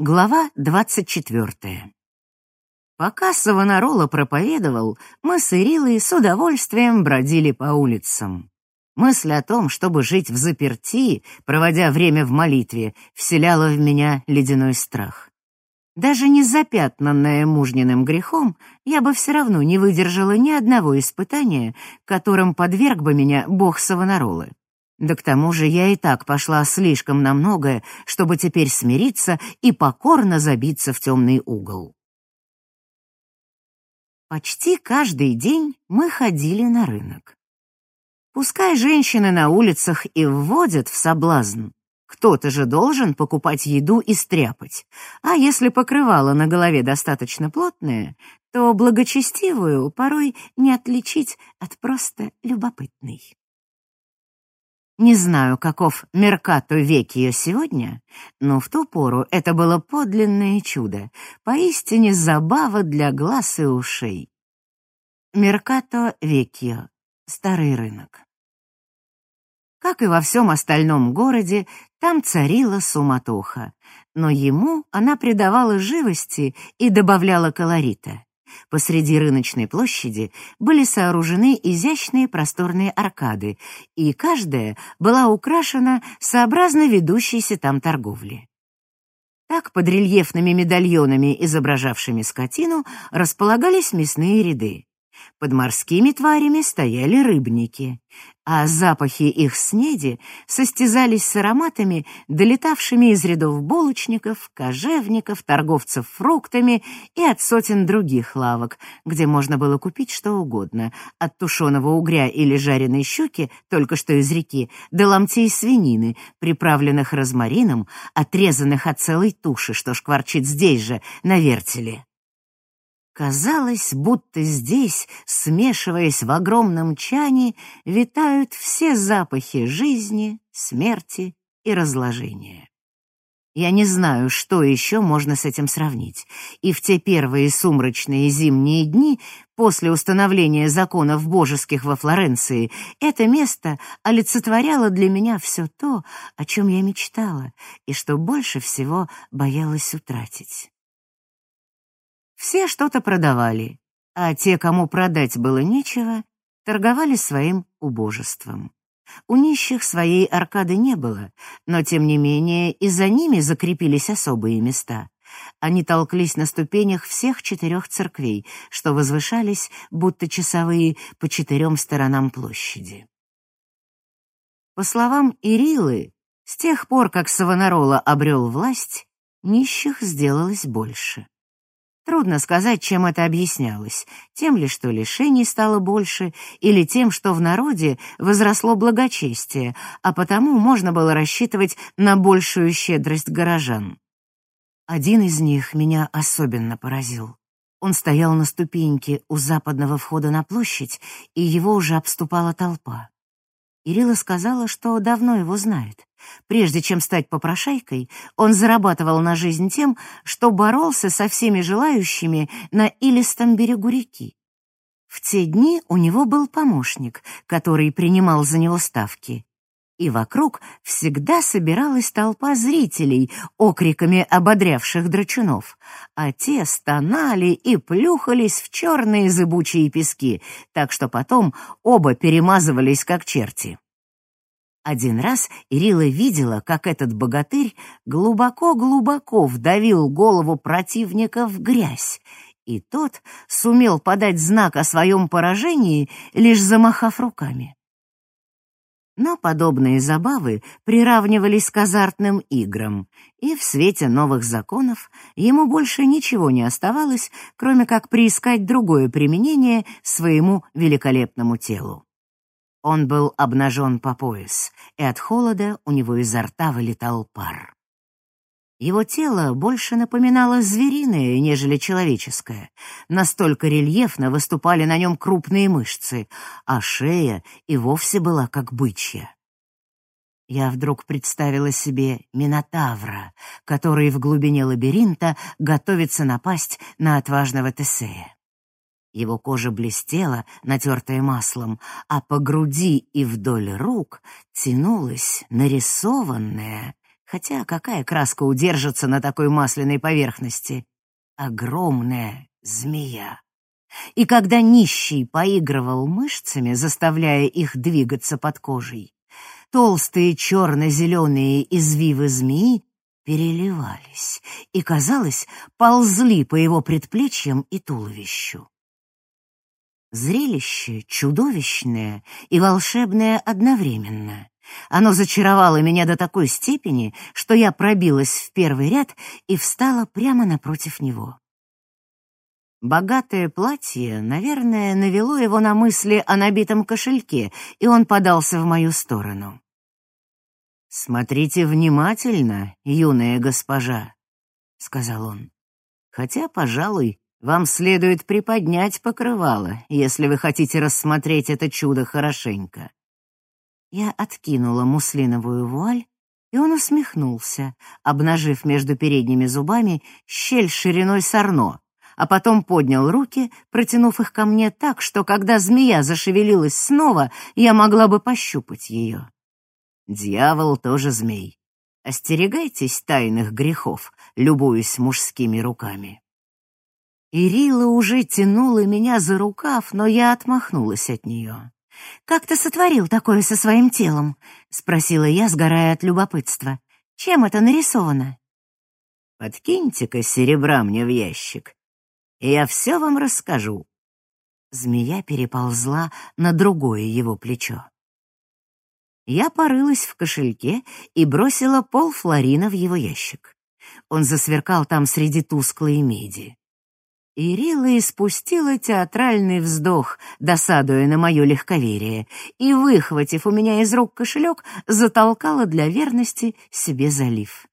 Глава двадцать четвертая. Пока Савонарола проповедовал, мы с Ирилой с удовольствием бродили по улицам. Мысль о том, чтобы жить в заперти, проводя время в молитве, вселяла в меня ледяной страх. Даже не запятнанная мужниным грехом, я бы все равно не выдержала ни одного испытания, которым подверг бы меня бог Савонаролы. Да к тому же я и так пошла слишком на многое, чтобы теперь смириться и покорно забиться в темный угол. Почти каждый день мы ходили на рынок. Пускай женщины на улицах и вводят в соблазн, кто-то же должен покупать еду и стряпать, а если покрывало на голове достаточно плотное, то благочестивую порой не отличить от просто любопытной. Не знаю, каков Меркато век ее сегодня, но в ту пору это было подлинное чудо, поистине забава для глаз и ушей. Меркато Векьо, старый рынок. Как и во всем остальном городе, там царила суматоха, но ему она придавала живости и добавляла колорита. Посреди рыночной площади были сооружены изящные просторные аркады, и каждая была украшена сообразно ведущейся там торговли. Так под рельефными медальонами, изображавшими скотину, располагались мясные ряды. Под морскими тварями стояли рыбники, а запахи их снеди состязались с ароматами, долетавшими из рядов булочников, кожевников, торговцев фруктами и от сотен других лавок, где можно было купить что угодно, от тушеного угря или жареной щуки, только что из реки, до ломтей свинины, приправленных розмарином, отрезанных от целой туши, что шкварчит здесь же, на вертеле. Казалось, будто здесь, смешиваясь в огромном чане, витают все запахи жизни, смерти и разложения. Я не знаю, что еще можно с этим сравнить. И в те первые сумрачные зимние дни, после установления законов божеских во Флоренции, это место олицетворяло для меня все то, о чем я мечтала и что больше всего боялась утратить. Все что-то продавали, а те, кому продать было нечего, торговали своим убожеством. У нищих своей аркады не было, но тем не менее и за ними закрепились особые места. Они толклись на ступенях всех четырех церквей, что возвышались, будто часовые, по четырем сторонам площади. По словам Ирилы, с тех пор, как Савонарола обрел власть, нищих сделалось больше. Трудно сказать, чем это объяснялось. Тем ли, что лишений стало больше, или тем, что в народе возросло благочестие, а потому можно было рассчитывать на большую щедрость горожан. Один из них меня особенно поразил. Он стоял на ступеньке у западного входа на площадь, и его уже обступала толпа. Ирила сказала, что давно его знает. Прежде чем стать попрошайкой, он зарабатывал на жизнь тем, что боролся со всеми желающими на илистом берегу реки. В те дни у него был помощник, который принимал за него ставки. И вокруг всегда собиралась толпа зрителей, окриками ободрявших драчунов, а те стонали и плюхались в черные зыбучие пески, так что потом оба перемазывались как черти. Один раз Ирила видела, как этот богатырь глубоко-глубоко вдавил голову противника в грязь, и тот сумел подать знак о своем поражении, лишь замахав руками. Но подобные забавы приравнивались к азартным играм, и в свете новых законов ему больше ничего не оставалось, кроме как приискать другое применение своему великолепному телу. Он был обнажен по пояс, и от холода у него изо рта вылетал пар. Его тело больше напоминало звериное, нежели человеческое. Настолько рельефно выступали на нем крупные мышцы, а шея и вовсе была как бычья. Я вдруг представила себе Минотавра, который в глубине лабиринта готовится напасть на отважного Тесея. Его кожа блестела, натертая маслом, а по груди и вдоль рук тянулась нарисованная Хотя какая краска удержится на такой масляной поверхности? Огромная змея. И когда нищий поигрывал мышцами, заставляя их двигаться под кожей, толстые черно-зеленые извивы змеи переливались и, казалось, ползли по его предплечьям и туловищу. Зрелище чудовищное и волшебное одновременно. Оно зачаровало меня до такой степени, что я пробилась в первый ряд и встала прямо напротив него. Богатое платье, наверное, навело его на мысли о набитом кошельке, и он подался в мою сторону. «Смотрите внимательно, юная госпожа», — сказал он. «Хотя, пожалуй, вам следует приподнять покрывало, если вы хотите рассмотреть это чудо хорошенько. Я откинула муслиновую вуаль, и он усмехнулся, обнажив между передними зубами щель шириной сорно, а потом поднял руки, протянув их ко мне так, что когда змея зашевелилась снова, я могла бы пощупать ее. Дьявол тоже змей. Остерегайтесь тайных грехов, любуясь мужскими руками. Ирила уже тянула меня за рукав, но я отмахнулась от нее. «Как ты сотворил такое со своим телом?» — спросила я, сгорая от любопытства. «Чем это нарисовано?» «Подкиньте-ка серебра мне в ящик, и я все вам расскажу». Змея переползла на другое его плечо. Я порылась в кошельке и бросила пол флорина в его ящик. Он засверкал там среди тусклой меди. Ирила испустила театральный вздох, досадуя на мое легковерие, и, выхватив у меня из рук кошелек, затолкала для верности себе залив.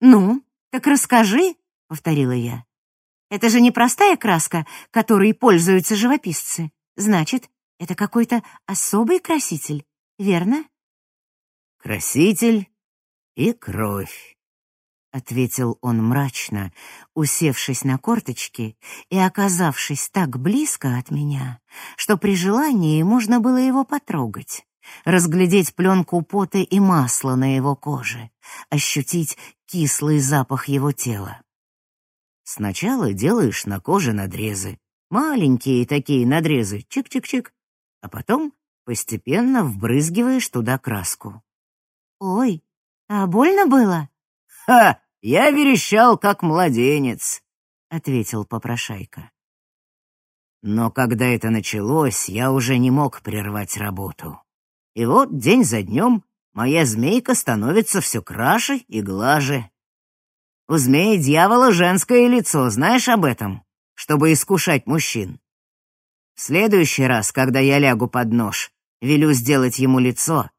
«Ну, так расскажи», — повторила я. «Это же не простая краска, которой пользуются живописцы. Значит, это какой-то особый краситель, верно?» «Краситель и кровь», — ответил он мрачно, усевшись на корточки и оказавшись так близко от меня, что при желании можно было его потрогать, разглядеть пленку пота и масла на его коже, ощутить кислый запах его тела. Сначала делаешь на коже надрезы, маленькие такие надрезы, чик-чик-чик, а потом постепенно вбрызгиваешь туда краску. «Ой, а больно было?» «Ха! Я верещал, как младенец», — ответил попрошайка. Но когда это началось, я уже не мог прервать работу. И вот день за днем моя змейка становится все краше и глаже. У змеи-дьявола женское лицо, знаешь об этом? Чтобы искушать мужчин. В следующий раз, когда я лягу под нож, велю сделать ему лицо,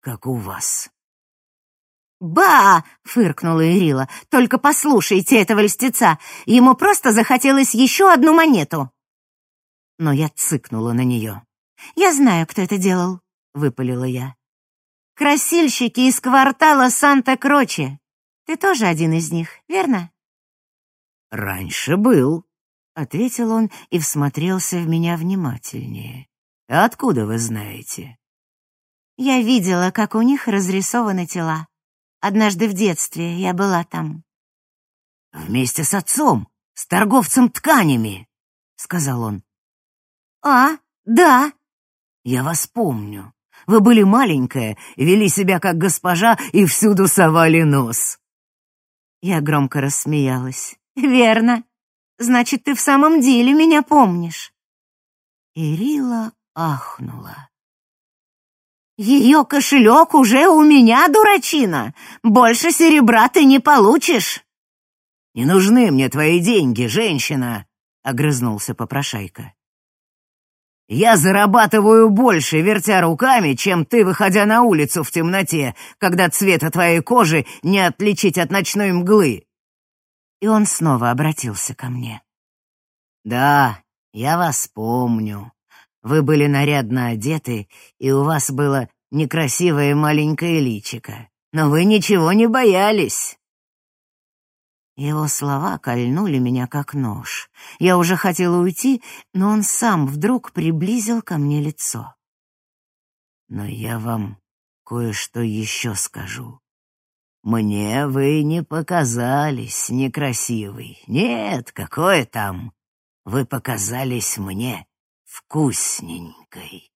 как у вас. «Ба!» — фыркнула Ирила. «Только послушайте этого льстеца. Ему просто захотелось еще одну монету». Но я цыкнула на нее. «Я знаю, кто это делал», — выпалила я. «Красильщики из квартала Санта-Кроче. Ты тоже один из них, верно?» «Раньше был», — ответил он и всмотрелся в меня внимательнее. «Откуда вы знаете?» «Я видела, как у них разрисованы тела», Однажды в детстве я была там. «Вместе с отцом, с торговцем тканями», — сказал он. «А, да». «Я вас помню. Вы были маленькая, вели себя как госпожа и всюду совали нос». Я громко рассмеялась. «Верно. Значит, ты в самом деле меня помнишь». Ирила ахнула. Ее кошелек уже у меня, дурачина. Больше серебра ты не получишь. Не нужны мне твои деньги, женщина, огрызнулся попрошайка. Я зарабатываю больше, вертя руками, чем ты, выходя на улицу в темноте, когда цвета твоей кожи не отличить от ночной мглы. И он снова обратился ко мне. Да, я вас помню. Вы были нарядно одеты, и у вас было некрасивое маленькое личико. Но вы ничего не боялись. Его слова кольнули меня как нож. Я уже хотела уйти, но он сам вдруг приблизил ко мне лицо. Но я вам кое-что еще скажу. Мне вы не показались некрасивой. Нет, какое там. Вы показались мне вкусненькой.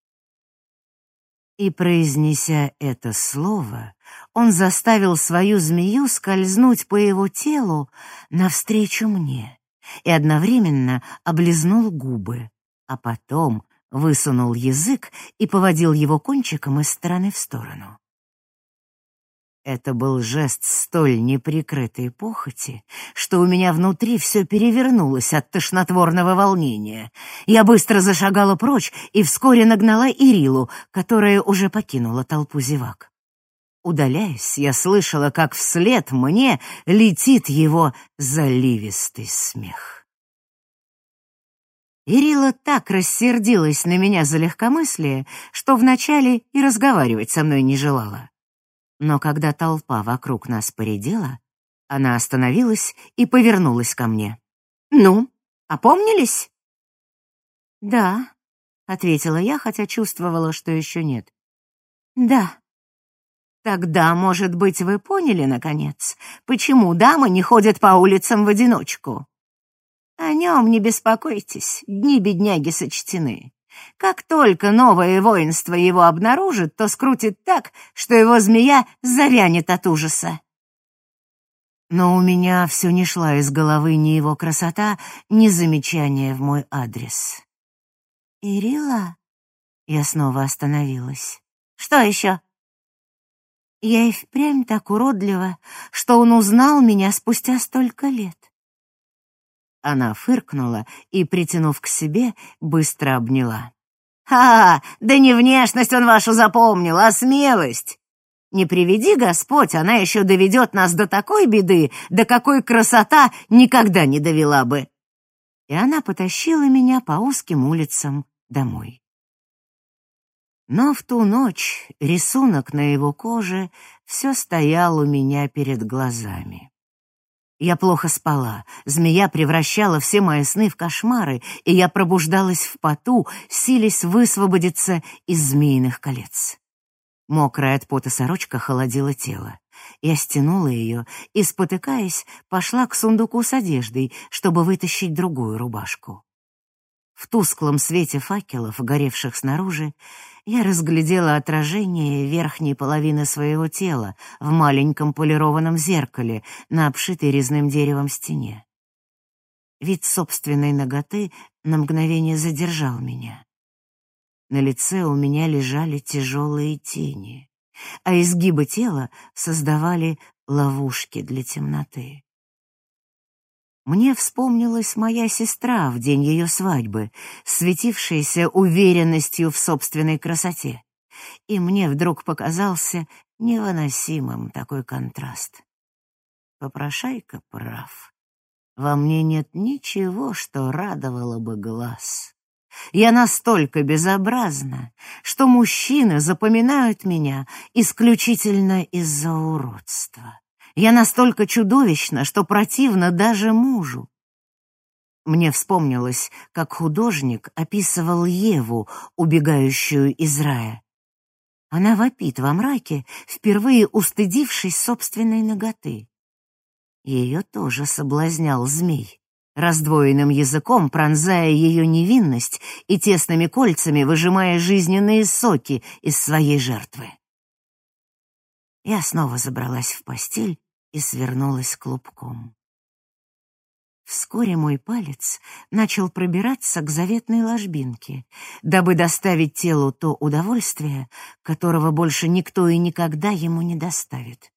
И, произнеся это слово, он заставил свою змею скользнуть по его телу навстречу мне и одновременно облизнул губы, а потом высунул язык и поводил его кончиком из стороны в сторону. Это был жест столь неприкрытой похоти, что у меня внутри все перевернулось от тошнотворного волнения. Я быстро зашагала прочь и вскоре нагнала Ирилу, которая уже покинула толпу зевак. Удаляясь, я слышала, как вслед мне летит его заливистый смех. Ирила так рассердилась на меня за легкомыслие, что вначале и разговаривать со мной не желала. Но когда толпа вокруг нас поредела, она остановилась и повернулась ко мне. «Ну, опомнились?» «Да», — ответила я, хотя чувствовала, что еще нет. «Да». «Тогда, может быть, вы поняли, наконец, почему дамы не ходят по улицам в одиночку?» «О нем не беспокойтесь, дни бедняги сочтены. Как только новое воинство его обнаружит, то скрутит так, что его змея завянет от ужаса. Но у меня все не шла из головы ни его красота, ни замечания в мой адрес. «Ирила?» Я снова остановилась. «Что еще?» Я и впрямь так уродлива, что он узнал меня спустя столько лет. Она фыркнула и, притянув к себе, быстро обняла. «А, да не внешность он вашу запомнил, а смелость! Не приведи Господь, она еще доведет нас до такой беды, до какой красота никогда не довела бы!» И она потащила меня по узким улицам домой. Но в ту ночь рисунок на его коже все стоял у меня перед глазами. Я плохо спала, змея превращала все мои сны в кошмары, и я пробуждалась в поту, силясь высвободиться из змеиных колец. Мокрая от пота сорочка холодила тело. Я стянула ее и, спотыкаясь, пошла к сундуку с одеждой, чтобы вытащить другую рубашку. В тусклом свете факелов, горевших снаружи, я разглядела отражение верхней половины своего тела в маленьком полированном зеркале на обшитой резным деревом стене. Вид собственной ноготы на мгновение задержал меня. На лице у меня лежали тяжелые тени, а изгибы тела создавали ловушки для темноты. Мне вспомнилась моя сестра в день ее свадьбы, светившаяся уверенностью в собственной красоте. И мне вдруг показался невыносимым такой контраст. Попрошайка прав. Во мне нет ничего, что радовало бы глаз. Я настолько безобразна, что мужчины запоминают меня исключительно из-за уродства. Я настолько чудовищна, что противно даже мужу. Мне вспомнилось, как художник описывал Еву, убегающую из рая. Она вопит во мраке, впервые устыдившись собственной ноготы. Ее тоже соблазнял змей, раздвоенным языком пронзая ее невинность и тесными кольцами выжимая жизненные соки из своей жертвы. Я снова забралась в постель и свернулась клубком. Вскоре мой палец начал пробираться к заветной ложбинке, дабы доставить телу то удовольствие, которого больше никто и никогда ему не доставит.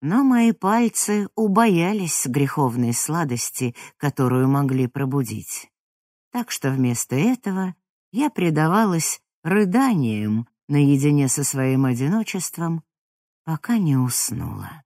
Но мои пальцы убоялись греховной сладости, которую могли пробудить. Так что вместо этого я предавалась рыданиям наедине со своим одиночеством пока не уснула.